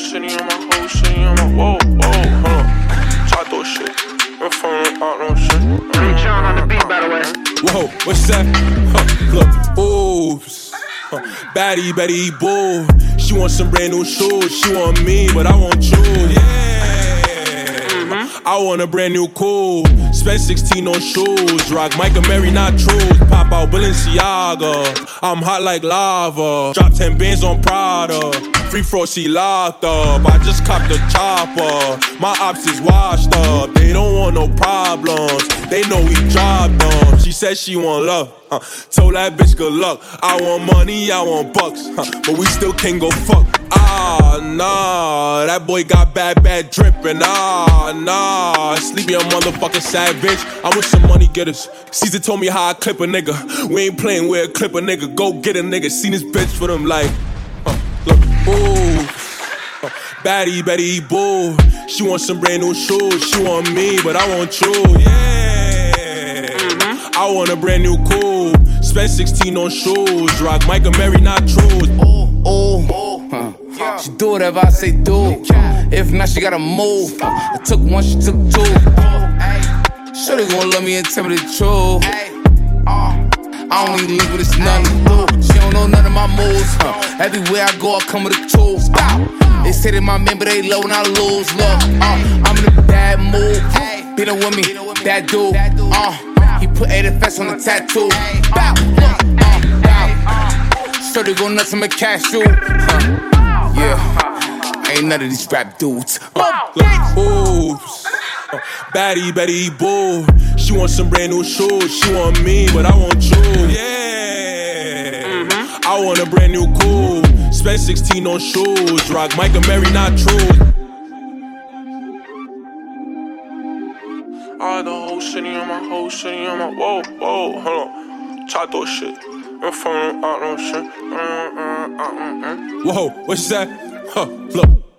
city, on my whole city, on my whoa, whoa, hold. Try through shit. I'm from out no shit. Hey, John on the beat, by the way. Whoa, what's that? Huh, look, oops. Huh, Baddie, Betty, boo. She want some brand new shoes. She want me, but I want you. Yeah. Mm-hmm. I want a brand new cool. Spend 16 on shoes. Rock Michael Mary, not true. Pop out Balenciaga. I'm hot like lava. Drop 10 bands on Prada. Free throw, she locked up. I just copped the chopper. My ops is washed up. They don't want no problems. They know we dropped them. She said she want love. Huh. Told that bitch good luck. I want money, I want bucks. Huh. But we still can't go fuck. Ah, nah. That boy got bad, bad drippin'. Ah, nah. Sleepy, a motherfucking savage. I'm with some money getters. Caesar told me how I clip a nigga. We ain't playing with a clip a nigga. Go get a nigga. Seen this bitch for them like. Huh. Look, ooh. Huh. Baddie, Betty, boo. She want some brand new shoes. She want me, but I want you. Yeah. Uh-huh. I want a brand new cool. Spend 16 on shoes. Rock Michael Mary, not true. Ooh, huh. She do whatever I say do. If not, she gotta move. I took one, she took two. Sure they gon' love me and tell me the truth. Uh. I don't even leave with it's nothing to do. She don't know none of my moves. Huh. Everywhere I go, I come with a tool. Stop. They say they my man, but they low and I lose. Look, uh, I'm in a bad mood. Beat up with me, that dude. Uh, he put 80 fest on the tattoo. Bow, look, uh, bow. Sure they go nuts, I'm a cashew. Huh. Yeah, ain't none of these rap dudes. Uh, Look, oops. Uh, Baddie, Betty, boo. She want some brand new shoes. She want me, but I want you. Yeah. I want a brand new cool. Spend 16 on shoes. Rock Michael Mary, not true. I had the whole city, on my whole city, on my whoa, whoa, hold on. Through shit. I'm from out no shit. Uh, uh, uh. Whoa, what's that? Huh, look.